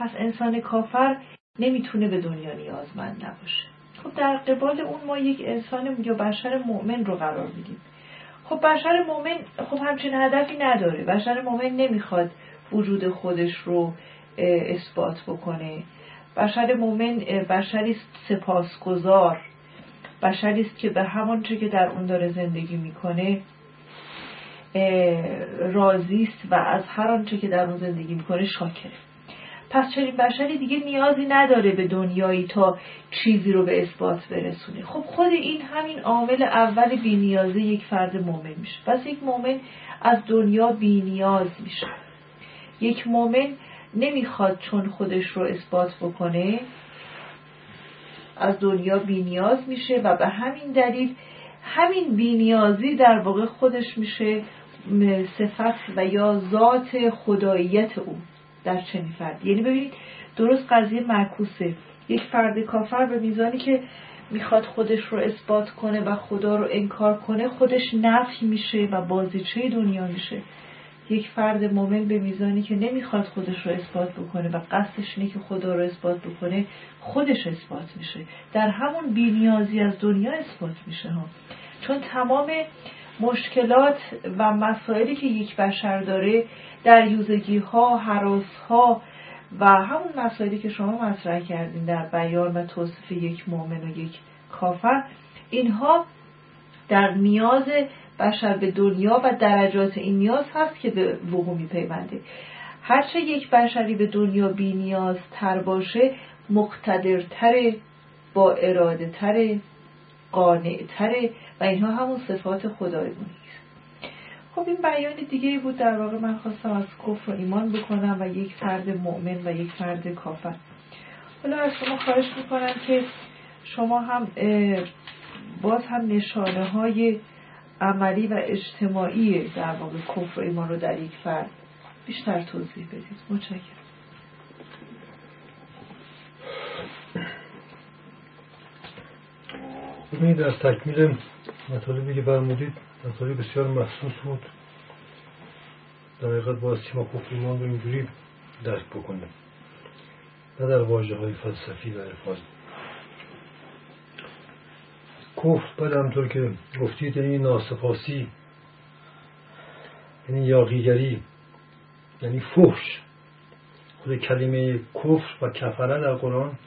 پس انسان کافر نمی‌تونه به دنیا نیازمند نباشه. خب در قبال اون ما یک انسان یا بشر مؤمن رو قرار میدیم. خب بشر مؤمن خب همچین هدفی نداره. بشر مؤمن نمی‌خواد وجود خودش رو اثبات بکنه. بشر مؤمن بشری سپاسگزار. بشری است که به همان چه که در اون داره زندگی می‌کنه راضی است و از هر آنچه که در اون زندگی می‌کنه شاکره. پس چنین بشری دیگه نیازی نداره به دنیایی تا چیزی رو به اثبات برسونه. خب خود این همین عامل اول بینیازی یک فرد مؤمن میشه. پس یک مؤمن از دنیا بینیاز میشه. یک مؤمن نمی‌خواد چون خودش رو اثبات بکنه از دنیا بینیاز میشه و به همین دلیل همین بینیازی در واقع خودش میشه صفت و یا ذات خداییت او. در چنین فرد. یعنی ببینید درست قضیه معکوسه. یک فرد کافر به میزانی که می‌خواد خودش رو اثبات کنه و خدا رو انکار کنه خودش نفی میشه و بازیچه دنیا میشه. یک فرد مؤمن به میزانی که نمی‌خواد خودش رو اثبات بکنه و قصدش اینه که خدا رو اثبات بکنه خودش اثبات میشه. در همون بینیازی از دنیا اثبات میشه ها. چون تمام مشکلات و مسائلی که یک بشر داره در یوزگی ها حراس ها و همون مسائلی که شما مطرح کردین در بیان و توصیف یک مؤمن و یک کافر اینها در نیاز بشر به دنیا و درجات این نیاز هست که به وقوع میپیونده. هرچه یک بشری به دنیا بی نیاز تر باشه مقتدرتره با اراده تره قانعتره و اینها همون صفات خدایگونی خب این بیان دیگه بود در واقع من خواستم از کفر و ایمان بکنم و یک فرد مؤمن و یک فرد کافر. حالا از شما خواهش می‌کنم که شما هم باز هم نشانه های عملی و اجتماعی در واقع کفر و ایمان رو در یک فرد بیشتر توضیح بدید. متشکرم. ببینید از تکمیل مطالبی که فرمودید مطالب بسیار محسوس بود. در حقیقت باید ما کفر ایمان رو اینجوری درک بکنیم نه در واجه های فلسفی و عرفانی کفر بعد همطور که گفتید یعنی ناسپاسی یعنی یاقیگری یعنی فحش. خود کلمه کفر و کفره در قرآن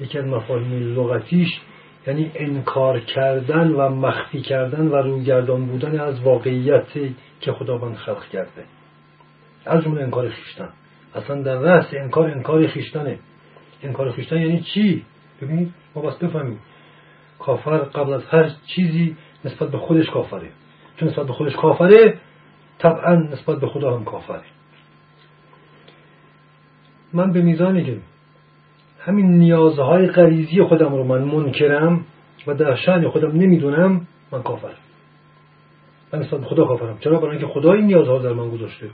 یکی از مفاهیم لغتیش یعنی انکار کردن و مخفی کردن و روگردان بودن از واقعیتی که خداوند خلق کرده. از اون انکار خیشتن. اصلا در رأس انکار انکار خیشتنه. انکار خیشتن یعنی چی؟ ببینید ما بس بفهمیم. کافر قبل از هر چیزی نسبت به خودش کافره. چون نسبت به خودش کافره طبعا نسبت به خدا هم کافره. من به میزانی که همین نیازهای غریزی خودم رو من منکرم و در شأن خودم نمی‌دونم من کافر من نسبت خدا کافرم. چرا؟ برای اینکه خدا این نیازها در من گذاشته.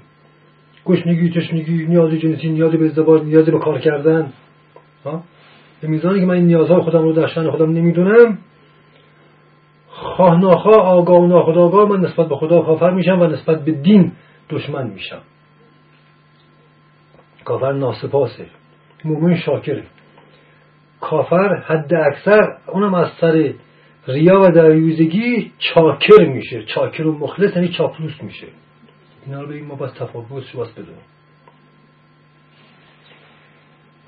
گشنگی تشنگی نیاز جنسی نیاز به ازدواج نیاز به کار کردن. به میزانی که من این نیازهای خودم رو در شأن خودم نمی‌دونم خواه ناخواه آگاه و ناخداگاه من نسبت به خدا کافر میشم و نسبت به دین دشمن میشم. کافر ناسپاسه. مومن شاکره. کافر حد اکثر اونم از سر ریا و دریوزگی چاکر میشه. چاکر و مخلص یعنی چاپلوس میشه. اینا رو بگیم ما تفاوت شو باز بدونیم.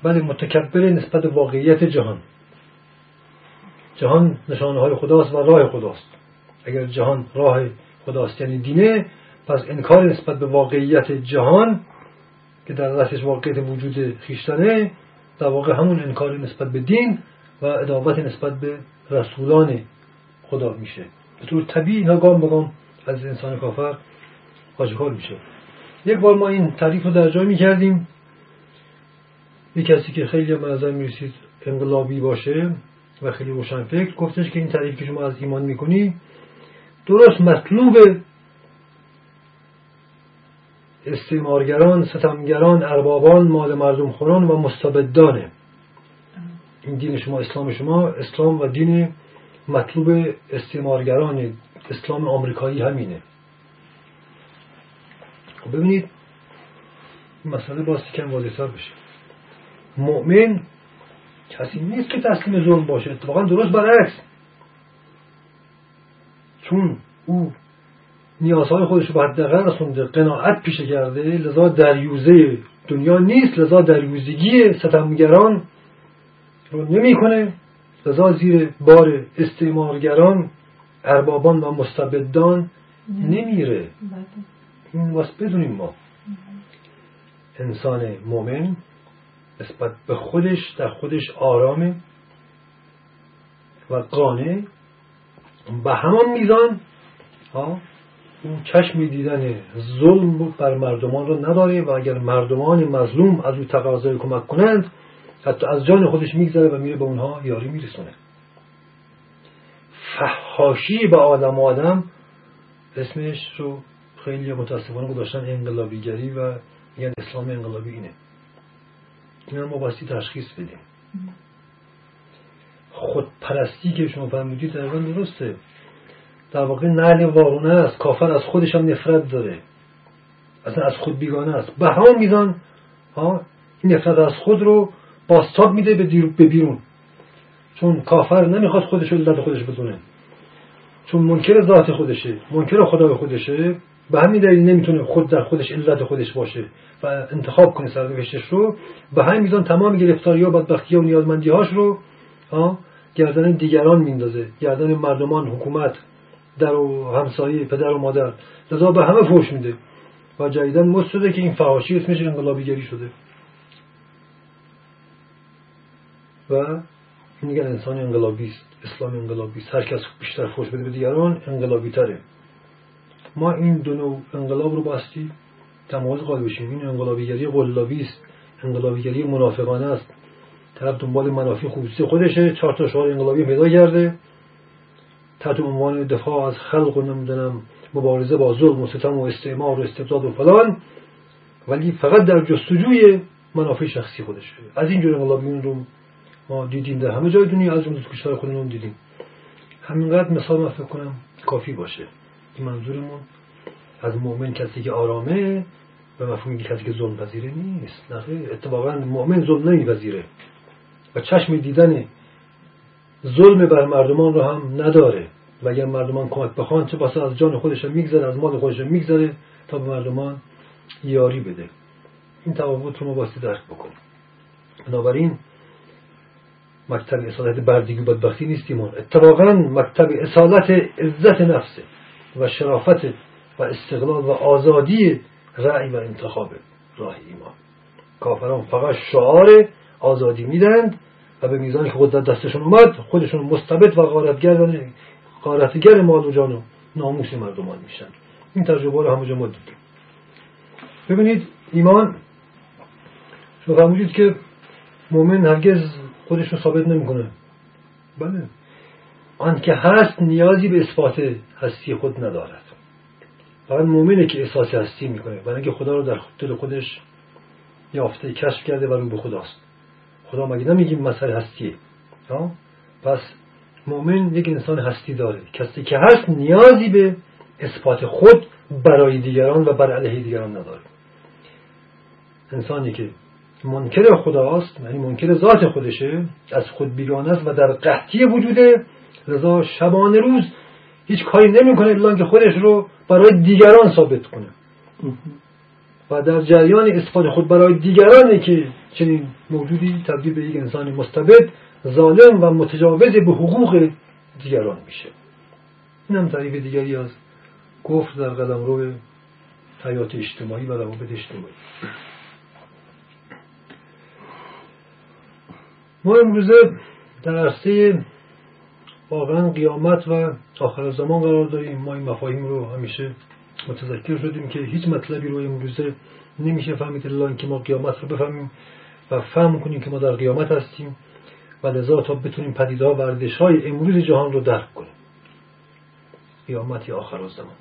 بله متکبر نسبت واقعیت جهان. جهان نشانه های خداست و راه خداست. اگر جهان راه خداست یعنی دینه پس انکار نسبت به واقعیت جهان که در رأسش واقعیت وجود خیشتنه در واقع همون انکار نسبت به دین و ادابت نسبت به رسولان خدا میشه. به طور طبیعی اینا گام به از انسان کافر آشکار میشه. یک بار ما این تعریف رو در جای می‌کردیم. یک کسی که خیلی منظر می‌رسید انقلابی باشه و خیلی روشن فکر گفتش که این تعریف که شما از ایمان می‌کنی درست مطلوب استعمارگران ستمگران اربابان مال مردم خوران و مستبدانه این دین شما اسلام شما اسلام و دین مطلوب استعمارگران اسلام آمریکایی همینه. خب ببینید مسئله باز کم واضح‌تر بشه. مؤمن کسی نیست که تسلیم ظلم باشه. اتفاقا درست برعکس. چون او نیازهای خودش رو به حداقل رسونده قناعت پیشه کرده لذا دریوزه دنیا نیست لذا دریوزگی ستمگران رو نمی‌کنه. لذا زیر بار استعمارگران اربابان و مستبدان نمیره. این واسه بدونیم ما. انسان مؤمن نسبت به خودش در خودش آرامه و قانع. به همان میزان ها اون چشم دیدن ظلم بر مردمان رو نداره و اگر مردمان مظلوم از او تقاضای کمک کنند حتی از جان خودش میگذره و میره به اونها یاری میرسونه. فحاشی به آدم آدم اسمش رو خیلی متاسفانه گذاشتن انقلابیگری و یعنی اسلام انقلابی اینه. این ما باستی تشخیص بدیم. خودپرستی که شما فرمودید در درسته. در واقع نهل وارونه است. کافر از خودش هم نفرت داره. اصلا از خود بیگانه است. به همون میزان ها این نفرت از خود رو باستاب میده به بیرون. چون کافر نمی‌خواد خودش رو علت خودش بدونه چون منکر ذات خودشه منکر خدای خودشه به همین دلیل نمی‌تونه خود در خودش علت خودش باشه و انتخاب کنه سرنوشتش رو. به همین میزان تمام گرفتاری ها بدبختی ها و نیازمندی هاش رو گردن دیگران میندازه. گردن مردمان حکومت در و همسایه پدر و مادر. لذا به همه فوش میده. و جدیدن مست شده که این فحاشی اسمش انقلابیگری شده. و میگن انسان انقلابی است اسلام انقلابی است هر کس بیشتر فوش بده به دیگران انقلابی تره ما این دو نوع انقلاب رو باستی. تمایز قائل بشیم. این انقلابیگری قلابی است انقلابیگری منافقانه است. طرف دنبال منافع خصوصی خودشه چهار تا شعار انقلابی پیدا کرده. تحت عنوان دفاع از خلق و نمی‌دونم مبارزه با ظلم و ستم و استعمار و استبداد و فلان ولی فقط در جستجوی منافع شخصی خودشه از اینجور انقلابیون رو ما دیدیم در همه جای دنیا از جمله کشور خودمون دیدیم. همینقدر مثال من فکر کنم کافی باشه. این منظورمون از مؤمن کسی که آرامه به مفهوم کسی که ظلم پذیره نیست. نه اتفاقا مؤمن ظلم نمیپذیره. و چشم دیدن ظلم بر مردمان رو هم نداره. و اگر مردمان کمک بخوان چه بسا از جان خودش میگذره از مال خودش میگذره تا به مردمان یاری بده. این تفاوت رو ما باستی درک بکنیم. بنابراین مکتب اصالت بردگی و بدبختی نیستیم اتفاقا مکتب اصالت عزت نفسه و شرافت و استقلال و آزادی رأی و انتخاب راه ایمان. کافران فقط شعار آزادی میدند و به میزانی که قدرت دستشون اومد خودشون مستبد و غارتگر غارتگر مال و جان و ناموس مردمان میشن. این تجربه رو همونجا ما دیدیم. ببینید ایمان شما فرمودید که مؤمن هرگز خودش رو ثابت نمی‌کنه. بله. آن که هست نیازی به اثبات هستی خود ندارد. فقط مؤمنه که احساس هستی می‌کنه. برای اینکه خدا رو در دل خودش یافته کشف کرده و رو به خداست. خدا مگه نمیگیم مسئله هستیه پس مؤمن یک انسان هستی داره. کسی که هست نیازی به اثبات خود برای دیگران و بر علیه دیگران نداره. انسانی که منکر خداست یعنی منکر ذات خودشه از خود بیگانه است و در قحطی وجوده رضا شبانه روز هیچ کاری نمی‌کنه الا که خودش رو برای دیگران ثابت کنه. و در جریان اثبات خود برای دیگرانی که چنین موجودی تبدیل به یک انسان مستبد ظالم و متجاوز به حقوق دیگران میشه. این هم تعریف دیگری از گفت در قدم رو حیات اجتماعی و روابط اجتماعی. ما امروزه در عرصه واقعا قیامت و آخر زمان قرار داریم. ما این مفاهیم رو همیشه متذکر شدیم که هیچ مطلبی رو امروزه نمیشه فهمید الا اینکه ما قیامت رو بفهمیم و فهم کنیم که ما در قیامت هستیم. و لذا تا بتونیم پدیدها و ارزش های امروز جهان رو درک کنیم. قیامت یا آخر زمان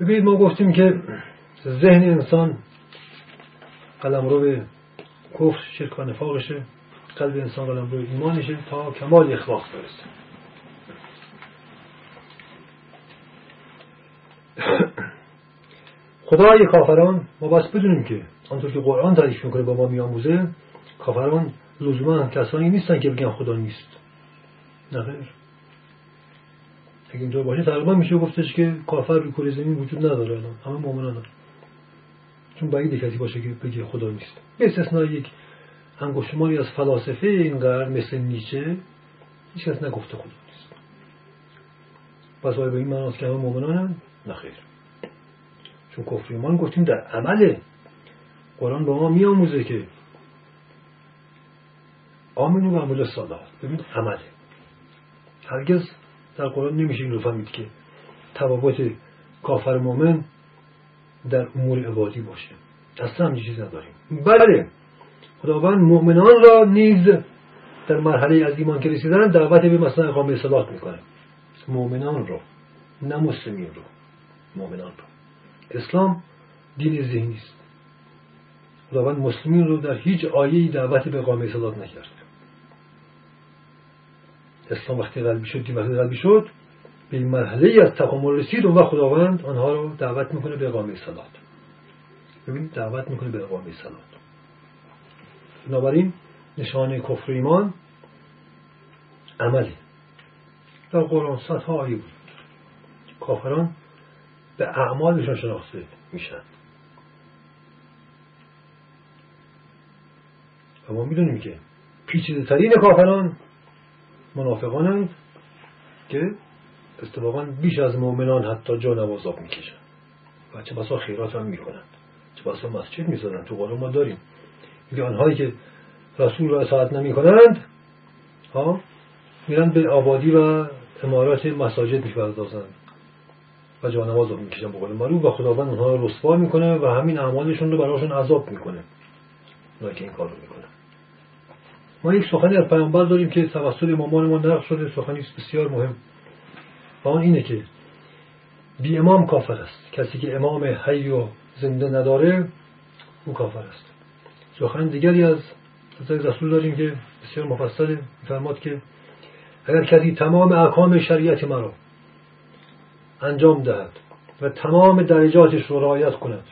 ببینید ما گفتیم که ذهن انسان قلم رو به کفر شرک و نفاقشه. قلب انسان قلم رو ایمانشه تا کمال اخلاق برسه. خدای کافران ما بس بدونیم که آنطور که قرآن تعریف می‌کنه با ما میآموزه کافران لزوما کسانی نیستن که بگن خدا نیست. نه خیر اگه اینطور باشه تقریبا میشه گفتش که کافر روی کره زمین وجود نداره الان. همه مؤمنان داره. چون بعید کسی باشه که بگه خدا نیست. به استثنای یک انگشتمانی از فلاسفه این قرن مثل نیچه هیچ کس نگفته خدا نیست. پس آیا به این معناست که همه مؤمنان نه خیر چون کفر ایمان گفتیم در عمله قرآن با ما میآموزه که آمنو و عمل صالحات ببین عمله. هرگز در قرآن نمیشه این رو فهمید که تفاوت کافر مؤمن در امور عبادی باشه. اصلا همچین چیز نداریم. بله خداوند مؤمنان را نیز در مرحله از ایمان که رسیدن دعوت به مثلا اقامه صلات می‌کنه. مؤمنان را نه مسلمین رو مؤمنان را. اسلام دین ذهنی است. خداوند مسلمین رو در هیچ آیه دعوت به اقامه صلات نکرد. اسلام وقتی قلبی شد دین وقتی قلبی شد به این مرحله از تکامل رسید وقت خداوند آنها رو دعوت می‌کنه به اقامه صلات. ببینید دعوت می‌کنه به اقامه صلات. بنابراین نشانه کفر ایمان عملی در قرآن صدها آیه بود. کافران به اعمالشان شناخته میشن. و ما می‌دونیم که پیچیده ترین کافران منافقانند که اتفاقا بیش از مؤمنان حتی جان و می‌کشن و چه بسا خیرات هم می‌کنند. چه بسا مسجد می‌زنند. تو قرآن ما داریم. میگه آنهایی که رسول را اطاعت نمی کنند ها میرن به آبادی و امارات مساجد می‌پردازند. و جانواز رو می‌کشن بقول معروف. و خداوند اونها رو رسوا می‌کنه و همین اعمالشون رو براشون عذاب می‌کنه. اونایی که این کار رو می‌کنه ما یک سخنی از پیامبر داریم که توسط امامان ما نقل شده سخنی بسیار مهم. و آن اینه که بی امام کافر است. کسی که امام حی و زنده نداره او کافر است. سخن دیگری از حضرت رسول داریم که بسیار مفصل میفرماد که اگر کسی تمام احکام شریعت مرا انجام دهد و تمام درجاتش رو رعایت کند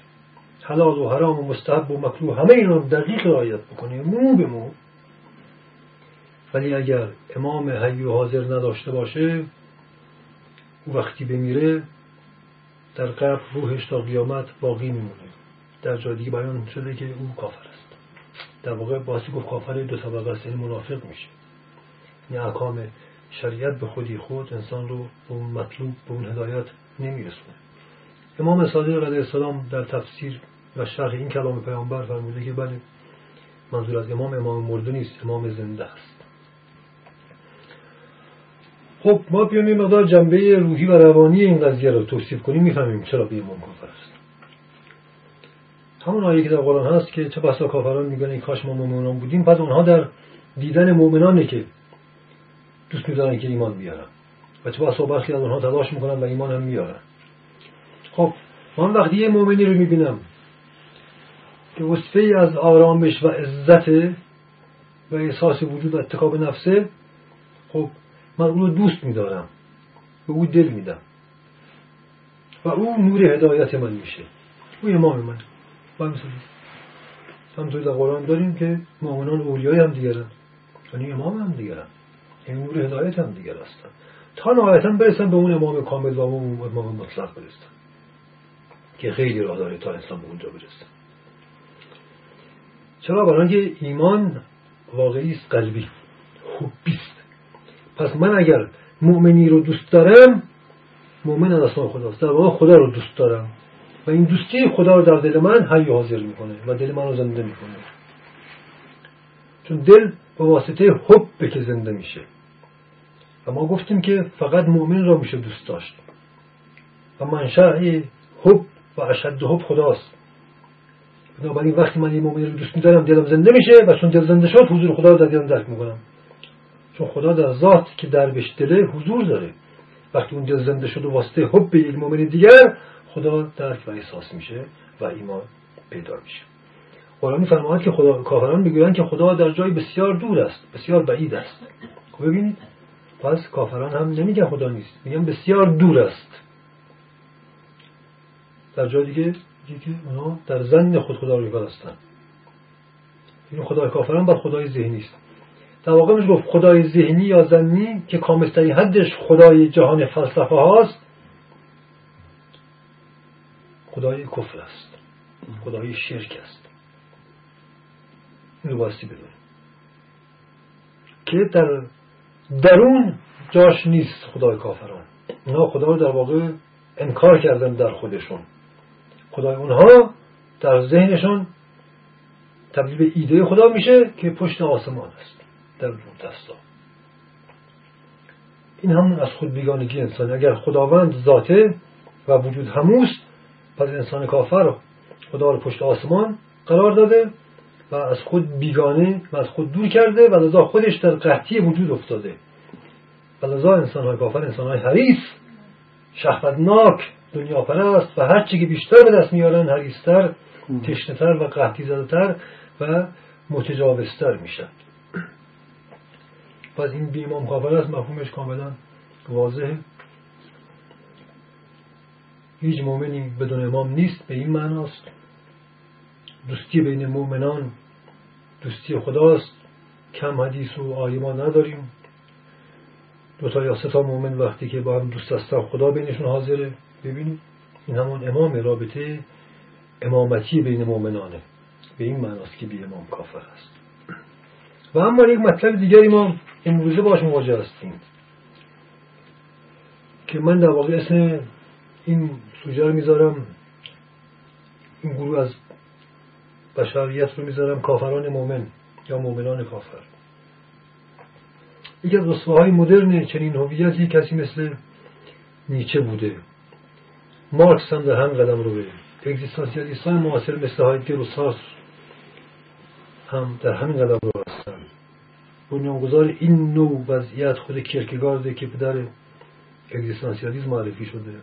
حلال و حرام و مستحب و مکروه همه این رو دقیق رعایت بکنه مو به مو ولی اگر امام حی حاضر نداشته باشه او وقتی بمیره در قبر روحش تا قیامت باقی میمونه. در جای دیگه بیان شده که او کافر است. در واقع باسی گفت کافر دو طبقه است یعنی منافق میشه. این یعنی احکام شریعت به خودی خود انسان رو به اون مطلوب به اون هدایت نمیرسونه. امام صادق علیه السلام در تفسیر و شرح این کلام پیامبر فرموده که بله منظور از امام امام مرده نیست امام زنده است. خب ما بیایم این مقدار جنبه روحی و روانی این قضیه رو توصیف کنیم می‌فهمیم چرا امام کافر است. همون آیه که در قرآن هست که چه بسا کافران میگن این کاش ما مؤمنان بودیم. پس اونها در دیدن مؤمنانه که دوست میدارن که ایمان بیارن. و چه بسا برخی از اونها تلاش می‌کنن و ایمان هم میارن. خب من وقتی یه مؤمنی رو می‌بینم که وصفه از آرامش و عزت و احساس وجود و اتقاب نفسه خب من رو دوست میدارم به او دل میدم. و او نور هدایت من میشه. او امام من. با همطور در قرآن داریم که مؤمنان اولیای هم دیگرن. یعنی امام هم دیگرن. این نور هدایت هم دیگر هستن. تا نهایتا برسن به اون امام کامل و اون امام مطلق برسن. که خیلی راه داره تا انسان به اونجا برسن چرا؟ برای ایمان واقعی است قلبی. خوبیست پس من اگر مؤمنی رو دوست دارم مؤمن از اسمان خداست در واقع خدا رو دوست دارم. و این دوستی خدا رو در دل من حی حاضر می‌کنه و دل من رو زنده می‌کنه. چون دل به واسطه حب که زنده میشه. و ما گفتیم که فقط مؤمن را میشه دوست داشت. و منشأ حب و اشد حب خداست. بنابراین وقتی من این مؤمن رو دوست میدارم دلم زنده میشه و چون دل زنده شد حضور خدا رو در دلم درک می‌کنم. چون خدا در ذات که دربش دله حضور داره. وقتی اون دل زنده شد و واسطه حب یک مؤمن دیگر خدا درک و احساس میشه و ایمان پیدا میشه. قرآن میفرماید که خدا کافران می‌گویند که خدا در جای بسیار دور است بسیار بعید است. خب ببینید پس کافران هم نمیگن خدا نیست میگن بسیار دور است. در جای دیگه که اونا در زن خود خدا رو میپرستن این خدای کافران بر خدای ذهنی است. در واقع میشه گفت خدای ذهنی یا زنی که کامستری حدش خدای جهان فلسفه هاست خدای کفر است خدای شرک است. این رو باستی بدونیم که در درون جاش نیست خدای کافران. اونا خدا رو در واقع انکار کردن در خودشون. خدای اونها در ذهنشون تبدیل به ایده خدا میشه که پشت آسمان است. در اون دستا این همون از خود بیگانگی انسان اگر خداوند ذاته و وجود هموست پس انسان کافر خدا رو پشت آسمان قرار داده و از خود بیگانه و از خود دور کرده و لذا خودش در قحطی وجود افتاده. و لذا انسان های کافر انسان های حریص شهوتناک دنیا پرست و هر چی که بیشتر به دست میارن حریستر تشنتر و قحطی زدتر و متجاوزتر میشن. پس این بی امام کافر است مفهومش کاملا واضحه. هیچ مؤمنی بدون امام نیست به این معناست. دوستی بین مؤمنان دوستی خداست. کم حدیث و آیه ما نداریم. دو تا یا سه تا مؤمن وقتی که با هم دوست هستن خدا بینشون حاضره. ببینید این همون امام رابطه امامتی بین مؤمنانه. به این معناست که بی امام کافر است. و اما یک مطلب دیگری ما امروزه باش مواجه هستیم. که من در واقع اسم این سوژه رو می‌ذارم این گروه از بشریت رو می‌ذارم کافران مؤمن یا مؤمنان کافر. یکی از های مدرن چنین هویتی کسی مثل نیچه بوده. مارکس هم در هم قدم رو به اگزیستانسیالیست های معاصر مثل هایدگر و سارتر هم در همین قدم رو بنیانگذار این نوع وضعیت خود کیرکگارده که پدر اگزیستانسیالیسم معرفی شده.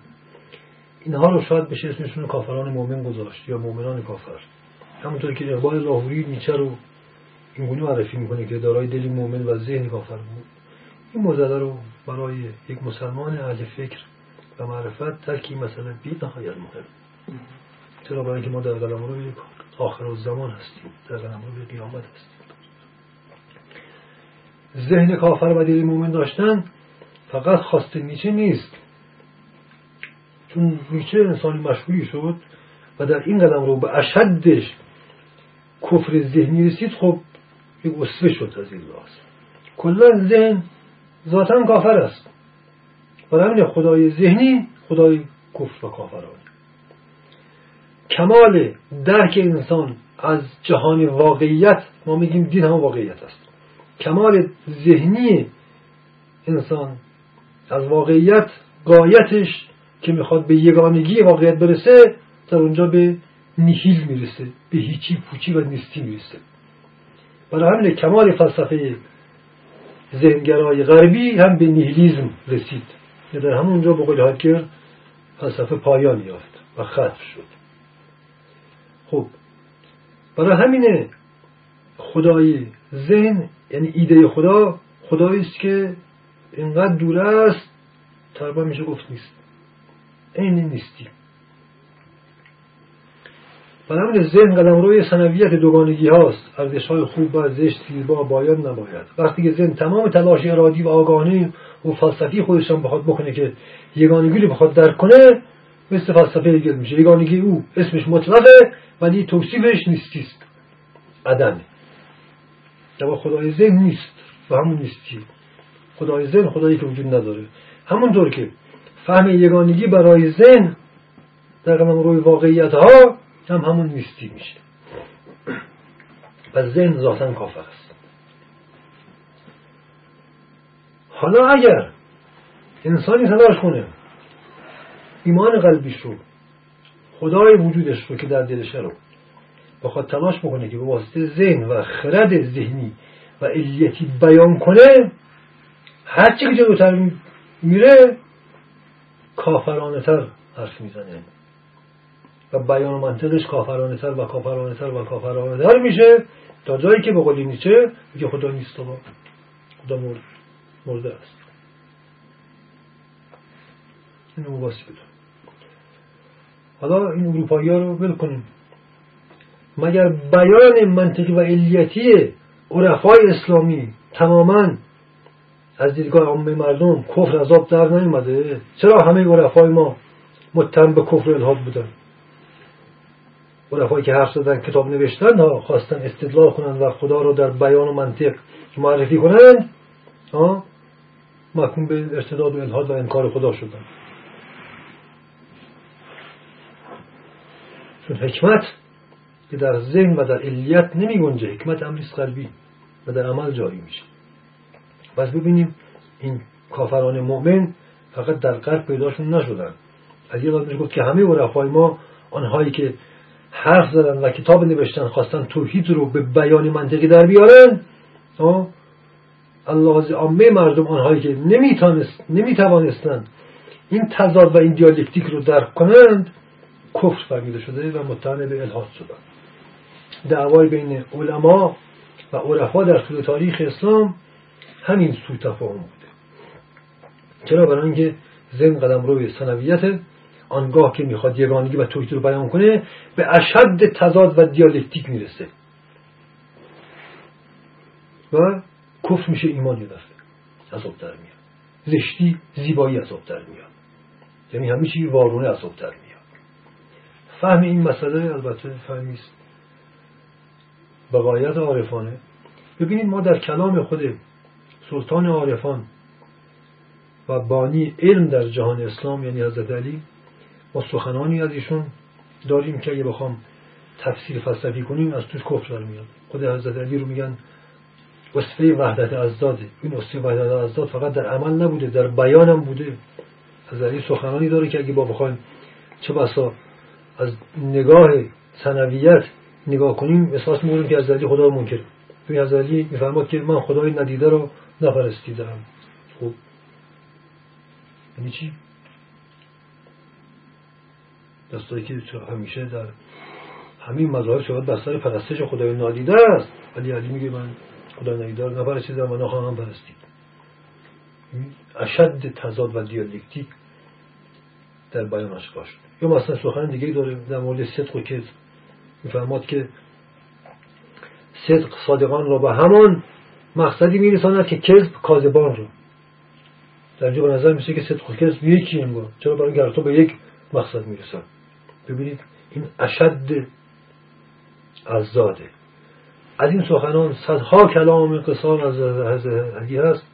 اینها رو شاید بشه اسمشون کافران مؤمن گذاشت یا مؤمنان کافر. همونطور که اقبال لاهوری نیچه رو اینگونه معرفی می‌کنه که دارای دلی مؤمن و ذهن کافر بود. این موزده رو برای یک مسلمان اهل فکر و معرفت ترکی مسئله بی نهایت مهم. چرا؟ برای اینکه ما در قلم رو آخر زمان هستیم. در قلم رو قیامت هستیم. ذهن کافر و دل مؤمن داشتن فقط خواسته نیچه نیست. چون نیچه انسانی مشهوری شد و در این قدم رو به اشدش کفر ذهنی رسید خب یک اصفه شد از این راست کلا ذهن ذاتا کافر است. و خدای ذهنی خدای کفر و کافرانی کمال درک انسان از جهان واقعیت ما میگیم دین هم واقعیت است. کمال ذهنی انسان از واقعیت قایتش که می‌خواد به یگانگی واقعیت برسه در اونجا به نیهیل می‌رسه به هیچی پوچی و نیستی می‌رسه. برای همین کمال فلسفه ذهنگرای غربی هم به نیهیلیزم رسید. که در همونجا به قول فلسفه پایان یافت و ختم شد. خب برای همینه خدای ذهن یعنی ایده خدا خدایی است که اینقدر دور است تقریبا میشه گفت نیست. عین نیستی. همین ذهن قدم روی سنویت دوگانگی هاست. ارزش های خوب و زشت زیبا باید نباید. وقتی که ذهن تمام تلاش ارادی و آگاهی و فلسفی خودش هم بخواد بکنه که یگانگی رو بخواد درک کنه مثل فلسفه هگل میشه. یگانگی او اسمش مطلقه ولی توصیفش نیستیست. عدم در خدای ذهن نیست و همون نیستی. خدای ذهن خدایی که وجود نداره. همونطور که فهم یگانگی برای ذهن در قدم روی واقعیت ها هم همون نیستی میشه. و ذهن ذاتا کافر است. حالا اگر انسانی تلاش کنه ایمان قلبیش رو خدای وجودش رو که در دلش رو بخواد تلاش بکنه که به واسطه ذهن و خرد ذهنی و علیتی بیان کنه هرچی که جلوتر میره کافرانه تر حرف می‌زنه. و بیان منطقش کافرانه تر و کافرانه تر و کافرانه تر میشه تا جایی که به نیچه میگه خدا نیست با خدا مرده است. اینو مباسی بدون حالا این اروپایی ها رو ول کنیم. مگر بیان منطقی و علیتی عرفای اسلامی تماما از دیدگاه عامه مردم کفر عذاب در نیومده چرا همه عرفای ما متهم به کفر الهاد بودن؟ عرفایی که حرف زدن کتاب نوشتن ها خواستن استدلال کنند و خدا رو در بیان و منطق معرفی کنند ها؟ محکوم به ارتداد و الهاد و انکار خدا شدن. چون حکمت که در ذهن و در علیت نمی گنجه حکمت امریست قلبی و در عمل جاری میشه. پس ببینیم این کافران مؤمن فقط در قلب پیداشون نشدن. از یه میشه گفت که همه عرفای ما آنهایی که حرف زدن و کتاب نوشتن خواستن توحید رو به بیان منطقی در بیارن الله عامه مردم آنهایی که نمی‌توانستند این تضاد و این دیالکتیک رو درک کنند کفر فهمیده شده و متهم به الحاد شدن. دعوای بین علما و عرفا در طول تاریخ اسلام همین سو تفاهم بوده. چرا؟ برای اینکه زن قدم روی سنویت آنگاه که می‌خواد یگانگی و توحید رو بیان کنه به اشد تضاد و دیالکتیک می‌رسه. و کفر میشه ایمان یه دفعه عذاب در میاد. زشتی زیبایی عذاب در میاد. یعنی چی وارونه عذاب در میاد. فهم این مسئله البته فهمی است بقایت عارفانه. ببینید ما در کلام خود سلطان عارفان و بانی علم در جهان اسلام یعنی حضرت علی ما سخنانی از ایشون داریم که اگه بخوام تفسیر فلسفی کنیم از توش کفر در میاد. خود حضرت علی رو میگن وصفه وحدت ازداده این وصفه وحدت ازداد فقط در عمل نبوده در بیانم بوده. حضرت علی سخنانی داره که اگه با بخوایم چه بسا از نگاه سنویت نگاه کنیم احساس می‌کنیم که علی خدا منکر. توی علی میفرماد که من خدای ندیده رو نپرستیدم. خب. یعنی چی؟ دستایی که همیشه در همین مذاهب شاید بستر پرستش خدای نادیده است. ولی علی میگه من خدا ندیده رو نپرستیدم و نخواهم پرستید. اشد تضاد و دیالکتیک در بیان آشکار شد. یا مثلا سخن دیگه داره در مورد صدق و کذب. میفرماد که صدق صادقان را به همان مقصدی میرساند که کذب کاذبان رو در به نظر میشه که صدق و کذب یکی انگار چرا برای اینکه به یک مقصد می‌رسن ببینید این اشد ازاده از این سخنان صدها کلام قصان از علی هست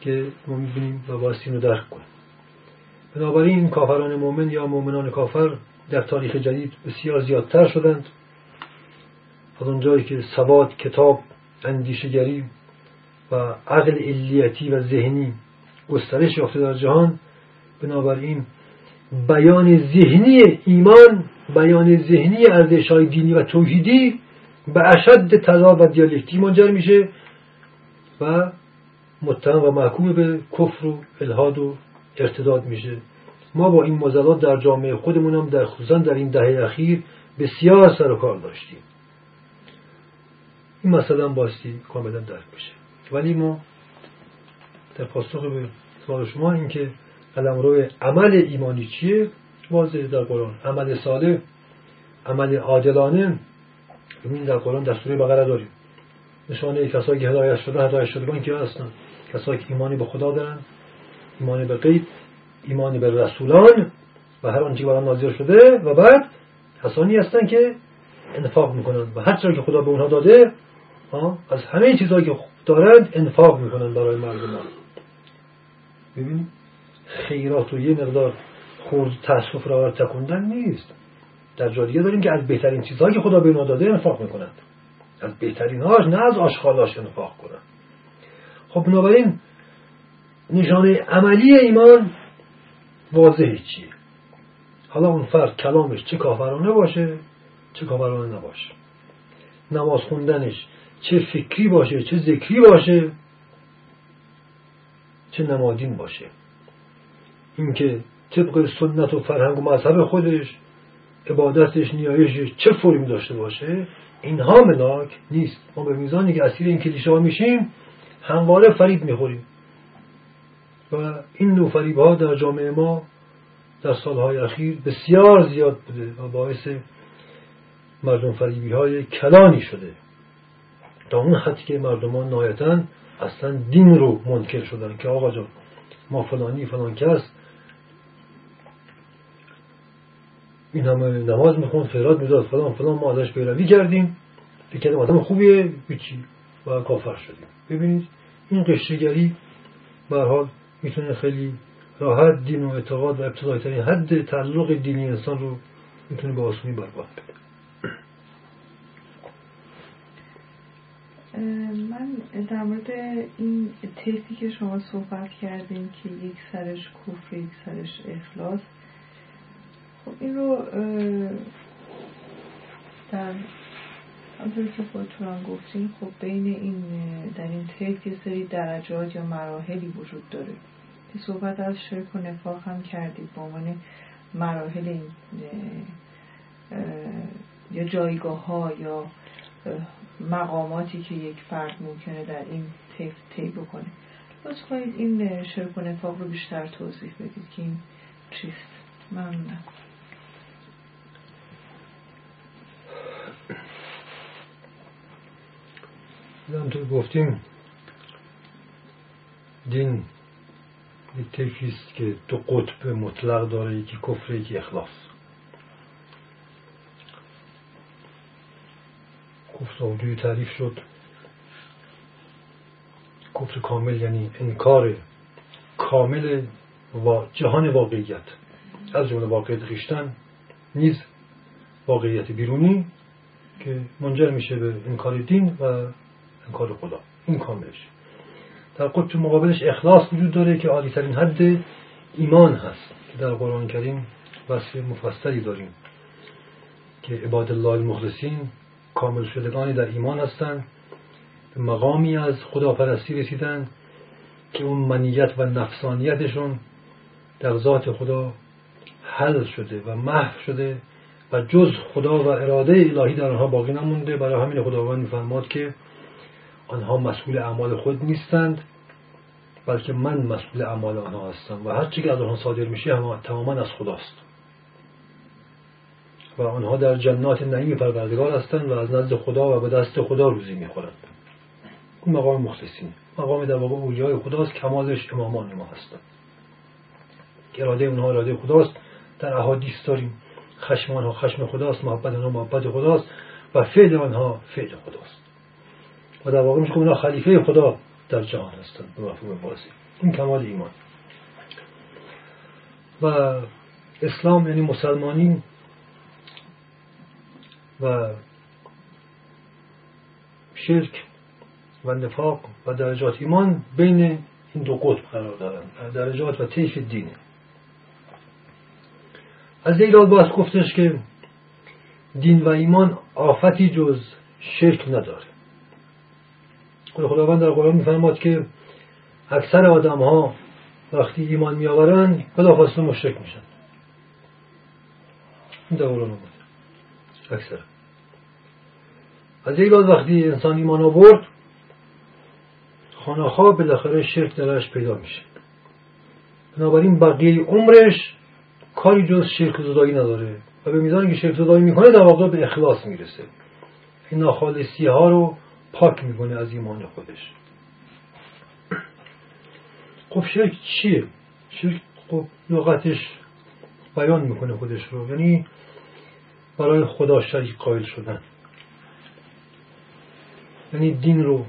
که ما می‌بینیم و باید رو درک کنیم. بنابراین این کافران مؤمن یا مؤمنان کافر در تاریخ جدید بسیار زیادتر شدند. از اونجایی که سواد کتاب اندیشگری و عقل علیتی و ذهنی گسترش یافته در جهان بنابراین بیان ذهنی ایمان بیان ذهنی ارزش های دینی و توحیدی به اشد تضاد و دیالکتی منجر میشه و متهم و محکوم به کفر و الهاد و ارتداد میشه. ما با این مزلات در جامعه خودمون هم در خصوصا در این دهه اخیر بسیار سر و کار داشتیم. این مسئله هم باستی کاملا درک بشه. ولی ما در پاسخ به سوال شما اینکه قلم روی عمل ایمانی چیه واضح در قرآن. عمل صالح عمل عادلانه ببین در قرآن در سوره بقره داریم. نشانه کسایی که هدایت شده هدایت شدگان که هستن؟ کسایی که ایمانی به خدا دارن ایمانی به غیب. ایمانی به رسولان و هر آنچه برای نازل شده و بعد کسانی هستن که انفاق می‌کنن و هر که خدا به اونها داده از همه چیزهایی که دارند انفاق می‌کنن برای مردمان. ببینید خیرات و یه مقدار خورد تاسف را تکوندن نیست. در جا دیگه داریم که از بهترین چیزهایی که خدا به اونها داده انفاق می‌کنند. از بهترین هاش نه از آشخالاش انفاق کنند. خب بنابراین نشانه عملی ایمان واضحه چیه حالا اون فرد کلامش چه کافرانه باشه چه کافرانه نباشه. نماز خوندنش چه فکری باشه چه ذکری باشه چه نمادین باشه. اینکه طبق سنت و فرهنگ و مذهب خودش عبادتش نیایشش چه فرمی داشته باشه اینها ملاک نیست. ما به میزانی که اسیر این کلیشه ها میشیم همواره فرید می‌خوریم. و این نوع فریب ها در جامعه ما در سالهای اخیر بسیار زیاد بوده و باعث مردم فریبی های کلانی شده. تا اون حدی که مردمان نهایتا اصلا دین رو منکر شدن که آقا جان ما فلانی فلان کس این همه نماز می‌خوند خیرات می‌داد فلان فلان ما ازش پیروی کردیم. فکر کردیم آدم خوبیه بیچی و کافر شدیم. ببینید این قشرگری به حال می‌تونه خیلی راحت دین و اعتقاد و ابتدایی ترین حد تعلق دینی انسان رو می‌تونه به آسونی برباد بده من در مورد این تیپی که شما صحبت کردیم که یک سرش کفر یک سرش اخلاص خب این رو در همطور که خودتون هم گفتیم خب بین این در این تیپ یه سری درجات یا مراحلی وجود داره. که صحبت از شرک و نفاق هم کردید به عنوان مراحل این یا جایگاه ها یا مقاماتی که یک فرد ممکنه در این تیپ طی بکنه. لطف کنید این شرک و نفاق رو بیشتر توضیح بدید که این چیست. ممنونم. همطور گفتیم دین یک است که دو قطب مطلق داره یکی کفر یکی اخلاص. کفر اونجوری تعریف شد. کفر کامل یعنی انکار کامل و جهان واقعیت. از جمله واقعیت خیشتن نیز واقعیت بیرونی که منجر میشه به انکار دین و انکار خدا. این کاملش. در قطب مقابلش اخلاص وجود داره که عالی ترین حد ایمان هست که در قرآن کریم وصف مفصلی داریم که عباد الله المخلصین کامل شدگانی در ایمان هستند به مقامی از خداپرستی رسیدن که اون منیت و نفسانیتشون در ذات خدا حل شده و محو شده و جز خدا و اراده الهی در آنها باقی نمونده. برای همین خداوند میفرماد که آنها مسئول اعمال خود نیستند. بلکه من مسئول اعمال آنها هستم و هر چی که از آنها صادر میشه تماما از خداست. و آنها در جنات نعیم پروردگار هستند و از نزد خدا و به دست خدا روزی می‌خورند. این مقام مخلصین مقام در واقع اولیای خداست کمالش امامان ما هستند. اراده اونها اراده خداست. در احادیث داریم خشم آنها خشم خداست محبت آنها محبت خداست و فعل آنها فعل خداست. و در واقع میشه خلیفه خدا. در جهان هستند به مفهوم بازی این کمال ایمان. و اسلام یعنی مسلمانی و شرک و نفاق و درجات ایمان بین این دو قطب قرار دارند درجات و طیف دینه از این باید گفتش که دین و ایمان آفتی جز شرک نداره. خداوند در قرآن میفرماد که اکثر آدم ها وقتی ایمان میآورند بلافاصله مشرک میشن. این در قرآن آمده. اکثر. از این وقتی انسان ایمان آورد خانه بالاخره شرک درش پیدا میشه. بنابراین بقیه عمرش کاری جز شرک زدایی نداره و به میزانی که شرک زدایی می‌کنه در واقع به اخلاص می‌رسه. این ناخالصی ها رو پاک می‌کنه از ایمان خودش. خب شرک چیه؟ شرک خب لغتش بیان می‌کنه خودش رو یعنی برای خدا شریک قائل شدن. یعنی دین رو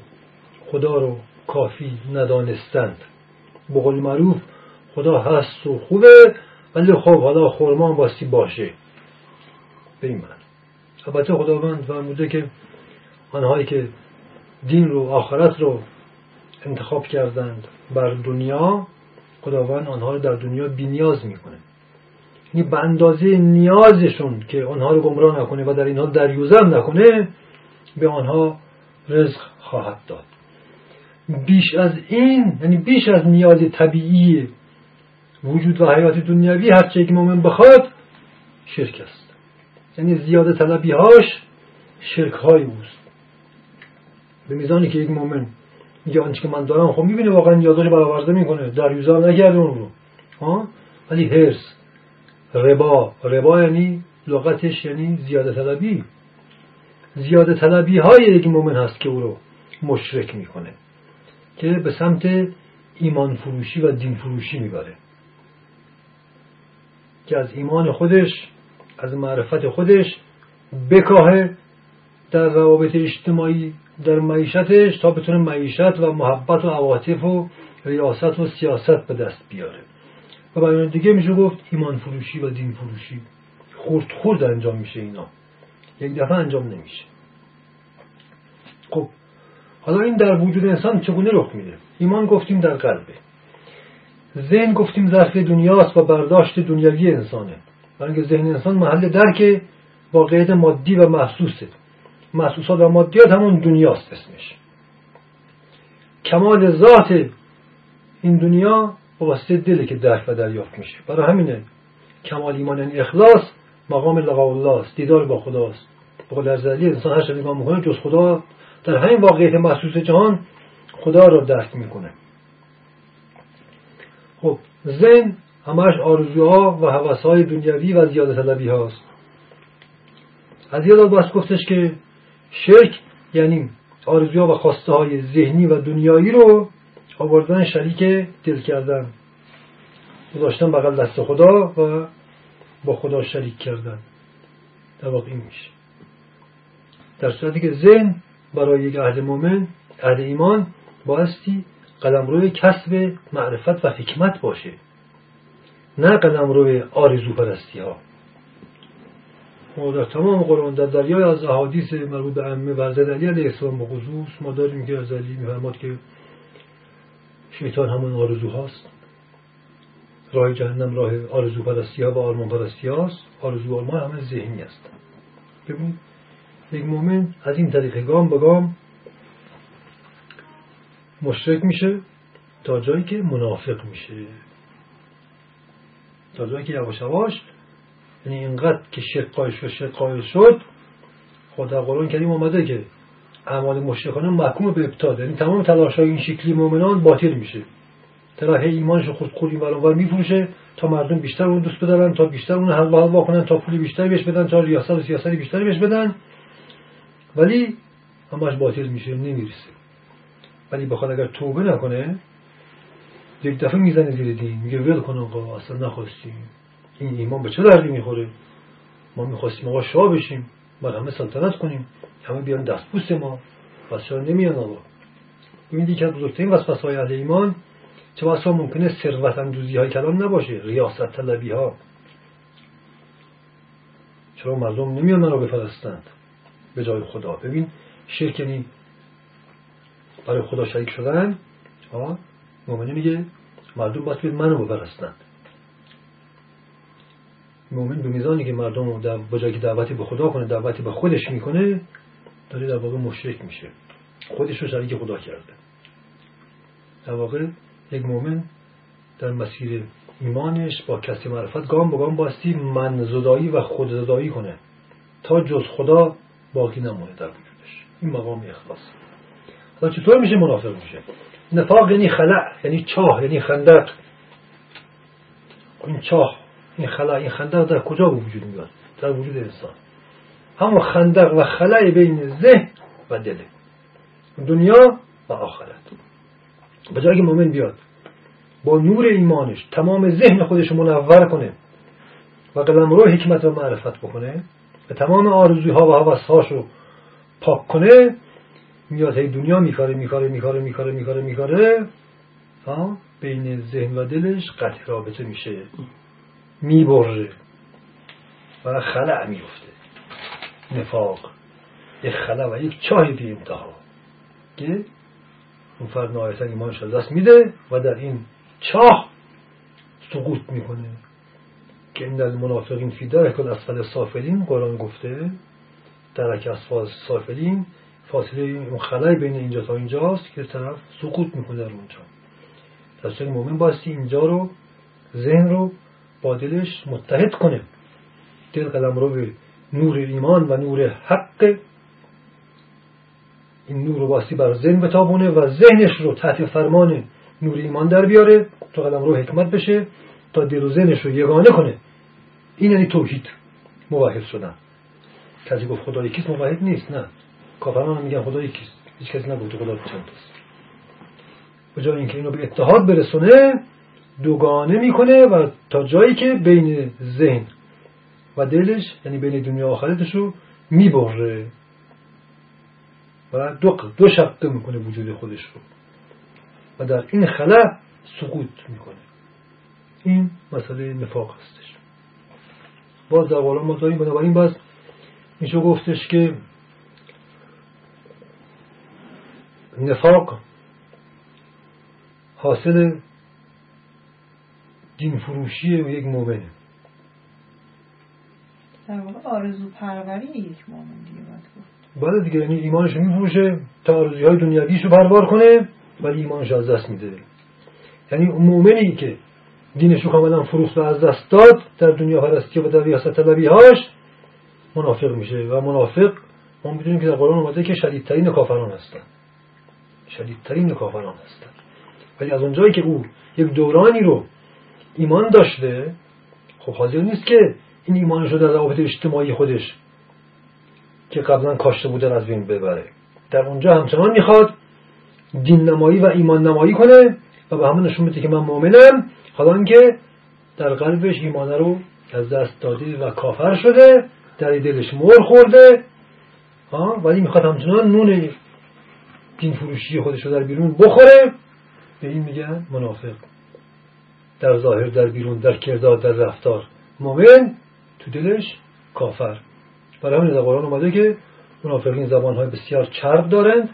خدا رو کافی ندانستند. به قول معروف خدا هست و خوبه ولی خب حالا خورمان باستی باشه. به این من البته خداوند فرموده که آنهایی که دین رو آخرت رو انتخاب کردند بر دنیا خداوند آنها رو در دنیا بینیاز می‌کنه. یعنی به اندازه نیازشون که آنها رو گمراه نکنه و در اینها دریوزم نکنه به آنها رزق خواهد داد. بیش از این یعنی بیش از نیاز طبیعی وجود و حیات دنیاوی هر چه که مؤمن بخواد شرک است. یعنی زیاده طلبی هاش شرک های اوست. به میزانی که یک مؤمن میگه آنچه که من دارم خب می‌بینه واقعا نیازش برآورده می‌کنه در یوزا نکرده اون رو. ها؟ ولی هرس ربا. ربا یعنی لغتش یعنی زیاده طلبی. زیاده طلبی های یک مؤمن هست که او رو مشرک می‌کنه که به سمت ایمان فروشی و دین فروشی می‌بره. که از ایمان خودش از معرفت خودش بکاهه در روابط اجتماعی در معیشتش تا بتونه معیشت و محبت و عواطف و ریاست و سیاست به دست بیاره. و برای دیگه میشه گفت ایمان فروشی و دین فروشی. خورد خورد انجام میشه اینا. یک دفعه انجام نمیشه. خب حالا این در وجود انسان چگونه رخ میده؟ ایمان گفتیم در قلبه. ذهن گفتیم ظرف دنیاست و برداشت دنیوی انسانه. برای ذهن انسان محل درک واقعیت مادی و محسوسه. محسوسات و مادیات همون دنیاست اسمش. کمال ذات این دنیا واسطه دله که درک و دریافت میشه. برای همینه کمال ایمان یعنی اخلاص مقام لقاء الله است دیدار با خداست. به قول انسان هر نگاه می‌کنه جز خدا. در همین واقعیت محسوس جهان خدا را درک می‌کنه. خب زن همش آرزوها و حوثهای دنیوی و زیاده طلبی هاست از یه باید گفتش که شرک یعنی آرزوها و خواسته های ذهنی و دنیایی رو آوردن شریک دل کردن. گذاشتن بغل دست خدا و با خدا شریک کردن. در واقع این میشه. در صورتی که ذهن برای یک عهد مؤمن عهد ایمان بایستی قدم روی کسب معرفت و حکمت باشه. نه قدم روی آرزو پرستی ها ما در تمام قرآن در دریای از احادیث مربوط به امه و حضرت علی علیه السلام به خصوص ما داریم که از علی میفرماد که شیطان همون آرزو هاست. راه جهنم راه آرزو پرستی ها و آرمان پرستی هاست. آرزو آرمان همه ذهنی است ببینید یک مؤمن از این طریق گام به گام مشرک میشه تا جایی که منافق میشه. تا جایی که یواش یواش یعنی اینقدر که شرک قایل شد شرک قایل شد خدا قرآن کریم آمده که اعمال مشرکانه محکوم به ابتاد یعنی تمام تلاش های این شکلی مؤمنان باطل میشه. طرح ایمانش خود خود این میفروشه تا مردم بیشتر اون دوست بدارن تا بیشتر اون حلوا حلوا کنن تا پولی بیشتری بهش بدن تا ریاست و سیاستی بیشتری بهش بدن. ولی همش باطل میشه نمی‌رسه. ولی بخواد اگر توبه نکنه یک دفعه می‌زنه زیر دین میگه ول کن آقا اصلا نخواستیم. این ایمان به چه دردی می‌خوره؟ ما می‌خواستیم آقا شاه بشیم بعد همه سلطنت کنیم همه بیان دست پوست ما. پس چرا نمیان آقا؟ این دیگه از بزرگترین وسوسه های اهل ایمان چه بسا ممکنه ثروت اندوزی های کلام نباشه ریاست طلبی ها چرا مردم نمیان من بفرستند؟ به جای خدا. ببین شرک یعنی برای خدا شریک شدن مؤمنه میگه مردم باید بیاد منو بپرستند مؤمن به میزانی که مردم رو در بجای که دعوتی به خدا کنه دعوتی به خودش می‌کنه داره در واقع مشرک میشه. خودش رو شریک خدا کرده. در واقع یک مؤمن در مسیر ایمانش با کسی معرفت گام به گام باستی من زدایی و خود زدایی کنه تا جز خدا باقی نمونه در وجودش. این مقام اخلاص. حالا چطور میشه منافق میشه؟ نفاق یعنی خلع یعنی چاه یعنی خندق. این چاه این خلع این خندق در کجا وجود میاد در وجود انسان. همون خندق و خلع بین ذهن و دله دنیا و آخرت. به جای که مؤمن بیاد با نور ایمانش تمام ذهن خودش منور کنه و قلم رو حکمت و معرفت بکنه و تمام آرزوها و حوثهاش رو پاک کنه میاد هی دنیا میکاره میکاره میکاره میکاره میکاره میکاره. بین ذهن و دلش قطع رابطه میشه. می‌بره و خلع میفته. نفاق. یک خلع و یک چاهی بی انتها که اون فرد نهایتا ایمانش از دست میده و در این چاه سقوط می‌کنه. که این در منافقین فی درک اسفل سافلین قرآن گفته درک اسفل سافلین فاصله اون خلای بین اینجا تا اینجاست که طرف سقوط می‌کنه در اونجا. در مومن باستی اینجا رو ذهن رو با دلش متحد کنه. دل قلم رو به نور ایمان و نور حق. این نور رو باستی بر ذهن بتابونه و ذهنش رو تحت فرمان نور ایمان در بیاره. تا قلم رو حکمت بشه تا دل و ذهنش رو یگانه کنه. این یعنی توحید. موحد شدن. کسی گفت خدا یکیست موحد نیست نه. کافران هم میگن خدا یکیست هیچ کسی نگفته خدا چند است. به جای اینکه اینو به اتحاد برسونه دوگانه می‌کنه و تا جایی که بین ذهن و دلش یعنی بین دنیا و آخرتش رو می‌بره. و دو, دو شقه می‌کنه وجود خودش رو. و در این خلا سقوط می‌کنه. این مسئله نفاق هستش. باز در قرآن ما داریم بنابراین باز میشه گفتش که نفاق حاصل دین فروشی یک مؤمنه در واقع آرزو پروری یک مؤمن دیگه باید بله دیگه یعنی ایمانش میفروشه تا آرزوی های دنیویشو پروار کنه ولی ایمانش از دست میده. یعنی اون مؤمنی که دینش رو کاملا فروخت و از دست داد در دنیا پرستی و در ریاست طلبی هاش منافق میشه و منافق ما می‌دونیم که در قرآن اومده که شدیدترین کافران هستن. شدیدترین کافران هستن. ولی از اونجایی که او یک دورانی رو ایمان داشته. خب حاضر نیست که این ایمانش رو در روابط اجتماعی خودش که قبلا کاشته بوده از بین ببره. در اونجا همچنان می‌خواد دین نمایی و ایمان نمایی کنه و به همه نشون بده که من مؤمنم حالا که در قلبش ایمان رو از دست داده و کافر شده در دلش مر خورده. ولی می‌خواد همچنان نون دین فروشی خودش رو در بیرون بخوره. به این میگن منافق. در ظاهر در بیرون در کردار در رفتار. مؤمن تو دلش کافر. برای همین در قرآن اومده که منافقین زبان های بسیار چرب دارند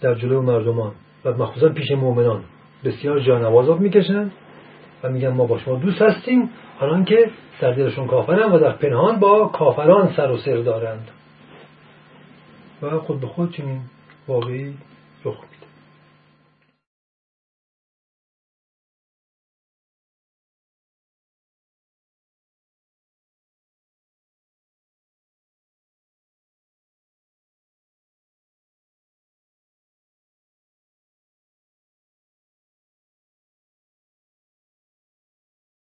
در جلو مردمان و مخصوصا پیش مؤمنان. بسیار جانوازاب می‌کشند و میگن ما با شما دوست هستیم حالان که در دلشون کافرند و در پنهان با کافران سر و سر دارند. و خود به خود چنین واقعی رخ